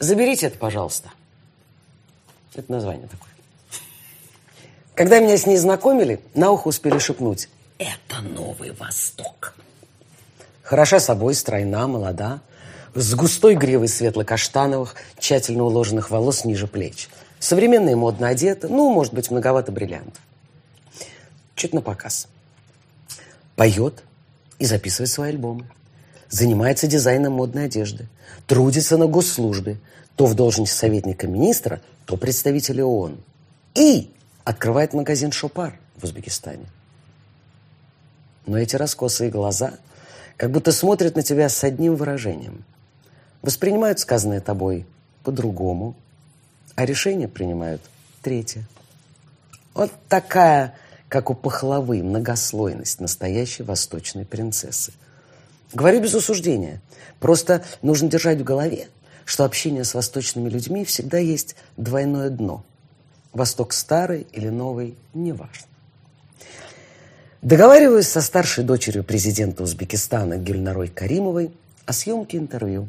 Заберите это, пожалуйста. Это название такое. Когда меня с ней знакомили, на ухо успели шепнуть. Это Новый Восток. Хороша собой, стройна, молода, с густой гривой светло-каштановых, тщательно уложенных волос ниже плеч. Современно и модно одета, ну, может быть, многовато бриллиантов. Чуть на показ. Поет и записывает свои альбомы. Занимается дизайном модной одежды. Трудится на госслужбе. То в должности советника министра, то представителя ООН. И открывает магазин «Шопар» в Узбекистане. Но эти раскосые глаза как будто смотрят на тебя с одним выражением. Воспринимают сказанное тобой по-другому, а решение принимают третье. Вот такая, как у пахлавы, многослойность настоящей восточной принцессы. Говорю без осуждения. Просто нужно держать в голове, что общение с восточными людьми всегда есть двойное дно. Восток старый или новый, неважно. Договариваюсь со старшей дочерью президента Узбекистана Гюльнарой Каримовой о съемке интервью.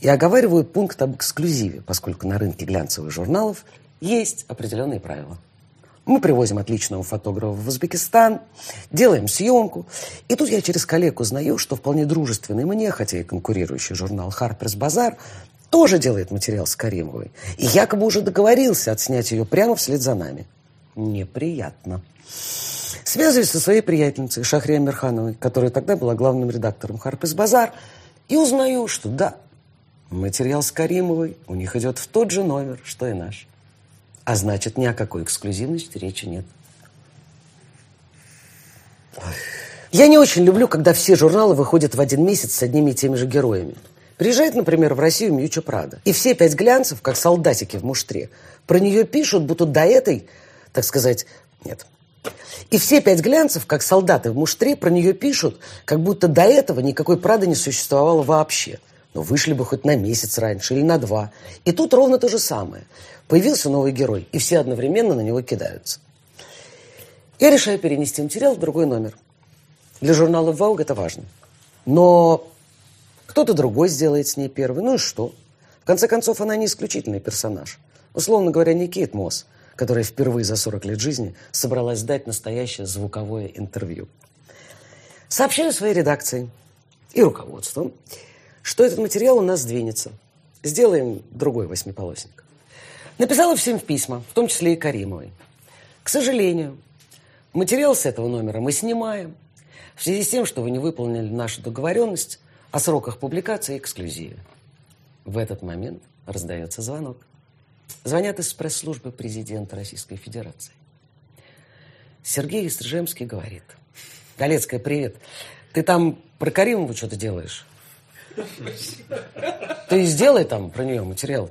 И оговариваю пункт об эксклюзиве, поскольку на рынке глянцевых журналов есть определенные правила. Мы привозим отличного фотографа в Узбекистан, делаем съемку. И тут я через коллег узнаю, что вполне дружественный мне, хотя и конкурирующий журнал «Харперс Базар» тоже делает материал с Каримовой. И якобы уже договорился отснять ее прямо вслед за нами. Неприятно. Связываюсь со своей приятельницей Шахре Амирхановой, которая тогда была главным редактором «Харперс Базар», и узнаю, что да, материал с Каримовой у них идет в тот же номер, что и наш. А значит, ни о какой эксклюзивности речи нет. Я не очень люблю, когда все журналы выходят в один месяц с одними и теми же героями. Приезжает, например, в Россию Мьюча Прада. И все пять глянцев, как солдатики в муштре, про нее пишут, будто до этой, так сказать, нет. И все пять глянцев, как солдаты в муштре, про нее пишут, как будто до этого никакой Прады не существовало вообще. Но вышли бы хоть на месяц раньше или на два. И тут ровно то же самое. Появился новый герой, и все одновременно на него кидаются. Я решаю перенести материал в другой номер. Для журнала «Вауг» это важно. Но кто-то другой сделает с ней первый. Ну и что? В конце концов, она не исключительный персонаж. Условно говоря, не Кейт Мосс, которая впервые за 40 лет жизни собралась дать настоящее звуковое интервью. Сообщаю своей редакции и руководству, что этот материал у нас сдвинется. Сделаем другой восьмиполосник. Написала всем письма, в том числе и Каримовой. К сожалению, материал с этого номера мы снимаем в связи с тем, что вы не выполнили нашу договоренность о сроках публикации и эксклюзиве. В этот момент раздается звонок. Звонят из пресс-службы президента Российской Федерации. Сергей Истржемский говорит. Галецкая, привет. Ты там про Каримову что-то делаешь? Ты сделай там про нее материал.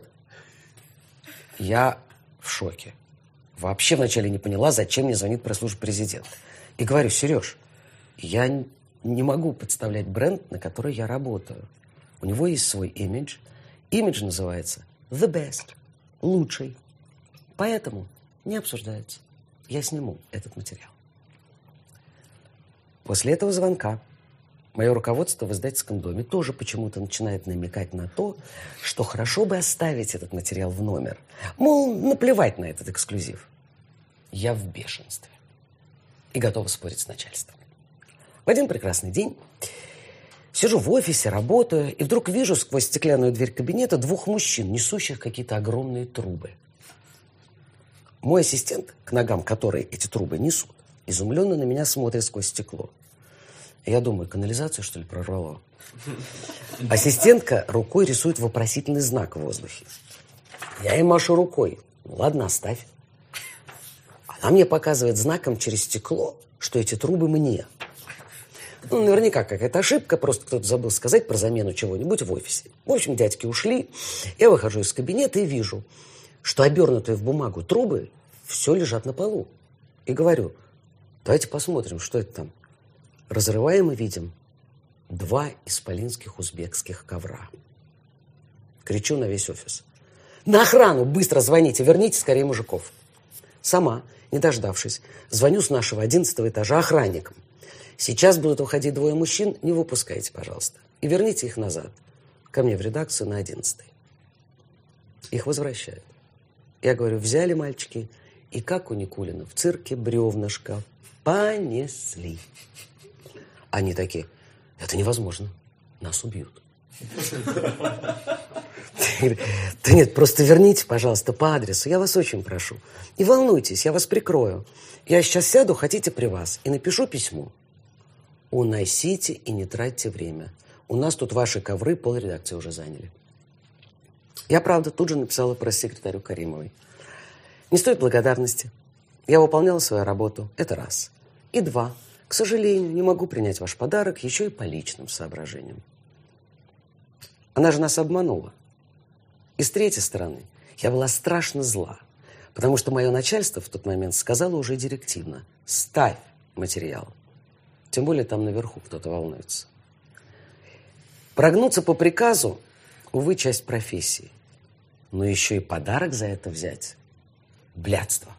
Я в шоке. Вообще вначале не поняла, зачем мне звонит пресс-служба президента. И говорю, Сереж, я не могу представлять бренд, на который я работаю. У него есть свой имидж. Имидж называется The Best, лучший. Поэтому не обсуждается. Я сниму этот материал. После этого звонка мое руководство в издательском доме тоже почему-то начинает намекать на то, что хорошо бы оставить этот материал в номер. Мол, наплевать на этот эксклюзив. Я в бешенстве и готова спорить с начальством. В один прекрасный день сижу в офисе, работаю, и вдруг вижу сквозь стеклянную дверь кабинета двух мужчин, несущих какие-то огромные трубы. Мой ассистент, к ногам которой эти трубы несут, изумленно на меня смотрит сквозь стекло. Я думаю, канализацию, что ли, прорвало? Ассистентка рукой рисует вопросительный знак в воздухе. Я ей машу рукой. Ну, ладно, оставь. Она мне показывает знаком через стекло, что эти трубы мне. Ну, наверняка какая-то ошибка, просто кто-то забыл сказать про замену чего-нибудь в офисе. В общем, дядьки ушли. Я выхожу из кабинета и вижу, что обернутые в бумагу трубы все лежат на полу. И говорю, давайте посмотрим, что это там. Разрываем и видим два исполинских узбекских ковра. Кричу на весь офис. На охрану быстро звоните, верните скорее мужиков. Сама, не дождавшись, звоню с нашего одиннадцатого этажа охранникам. Сейчас будут уходить двое мужчин, не выпускайте, пожалуйста. И верните их назад, ко мне в редакцию на одиннадцатый. Их возвращают. Я говорю, взяли мальчики, и как у Никулина в цирке бревнышко понесли. Они такие, это невозможно, нас убьют. Да нет, просто верните, пожалуйста, по адресу, я вас очень прошу. Не волнуйтесь, я вас прикрою. Я сейчас сяду, хотите при вас, и напишу письмо. Уносите и не тратьте время. У нас тут ваши ковры пол редакции уже заняли. Я, правда, тут же написала про секретарю Каримовой. Не стоит благодарности. Я выполняла свою работу. Это раз. И два. К сожалению, не могу принять ваш подарок еще и по личным соображениям. Она же нас обманула. И с третьей стороны, я была страшно зла, потому что мое начальство в тот момент сказало уже директивно «ставь материал». Тем более там наверху кто-то волнуется. Прогнуться по приказу, увы, часть профессии. Но еще и подарок за это взять – блядство.